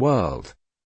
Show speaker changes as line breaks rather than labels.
world.